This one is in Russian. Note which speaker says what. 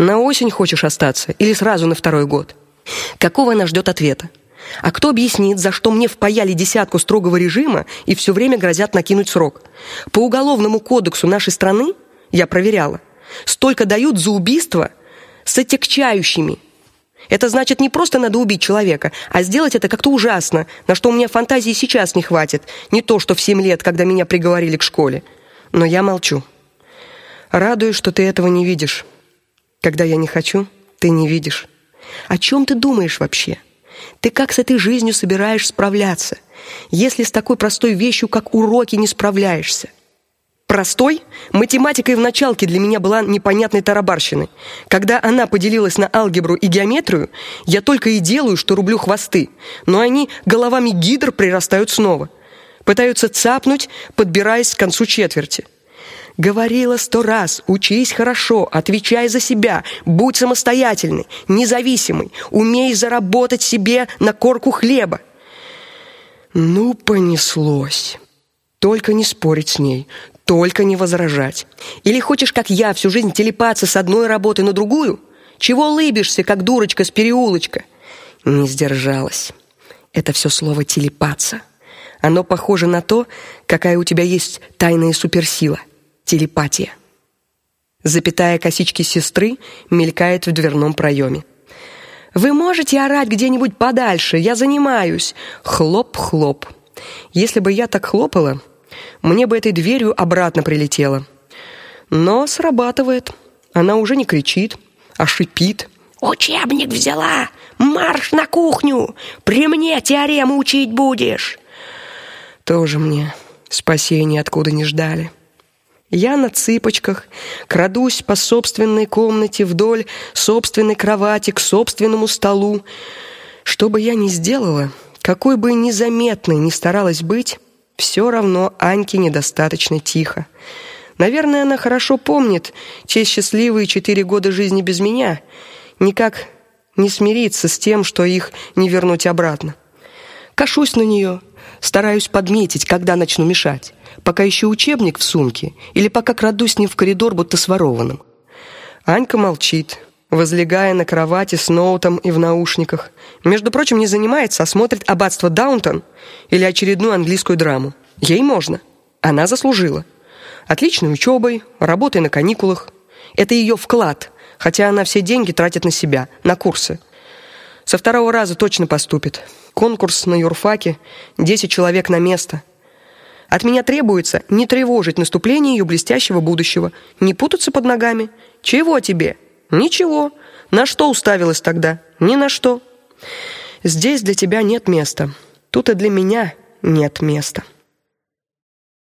Speaker 1: На осень хочешь остаться или сразу на второй год? Какого она ждет ответа? А кто объяснит, за что мне впаяли десятку строгого режима и все время грозят накинуть срок? По уголовному кодексу нашей страны, я проверяла, столько дают за убийство с отягчающими. Это значит, не просто надо убить человека, а сделать это как-то ужасно, на что у меня фантазии сейчас не хватит, не то, что в семь лет, когда меня приговорили к школе. Но я молчу. Радуюсь, что ты этого не видишь. Когда я не хочу, ты не видишь. О чем ты думаешь вообще? Ты как с этой жизнью собираешься справляться, если с такой простой вещью, как уроки, не справляешься? Простой? Математика и в началке для меня была непонятной тарабарщиной. Когда она поделилась на алгебру и геометрию, я только и делаю, что рублю хвосты, но они головами гидр прирастают снова. Пытаются цапнуть, подбираясь к концу четверти. Говорила сто раз: учись хорошо, отвечай за себя, будь самостоятельный, независимый, умей заработать себе на корку хлеба. Ну понеслось. Только не спорить с ней, только не возражать. Или хочешь, как я, всю жизнь телепаться с одной работы на другую? Чего лыбишься, как дурочка с переулочка? Не сдержалась. Это все слово телепаться. Оно похоже на то, какая у тебя есть тайная суперсила телепатия. Запятая косички сестры мелькает в дверном проеме. Вы можете орать где-нибудь подальше, я занимаюсь. Хлоп-хлоп. Если бы я так хлопала, мне бы этой дверью обратно прилетело. Но срабатывает. Она уже не кричит, а шипит. Учебник взяла. Марш на кухню. При мне теорему учить будешь. Тоже мне спасения откуда не ждали. Я на цыпочках крадусь по собственной комнате вдоль собственной кровати к собственному столу. Что бы я ни сделала, какой бы незаметной ни старалась быть, все равно Аньке недостаточно тихо. Наверное, она хорошо помнит те счастливые четыре года жизни без меня, никак не смириться с тем, что их не вернуть обратно. Кашусь на нее, стараюсь подметить, когда начну мешать пока ищу учебник в сумке или пока крадусь с ним в коридор, будто сворованным. Анька молчит, возлегая на кровати с ноутом и в наушниках. Между прочим, не занимается, а смотрит «Аббатство Даунтон» или очередную английскую драму. Ей можно. Она заслужила. Отличной учебой, работой на каникулах. Это ее вклад, хотя она все деньги тратит на себя, на курсы. Со второго раза точно поступит. Конкурс на юрфаке, 10 человек на место. От меня требуется не тревожить наступление ее блестящего будущего, не путаться под ногами. Чего тебе? Ничего. На что уставилась тогда? Ни на что. Здесь для тебя нет места. Тут и для меня нет места.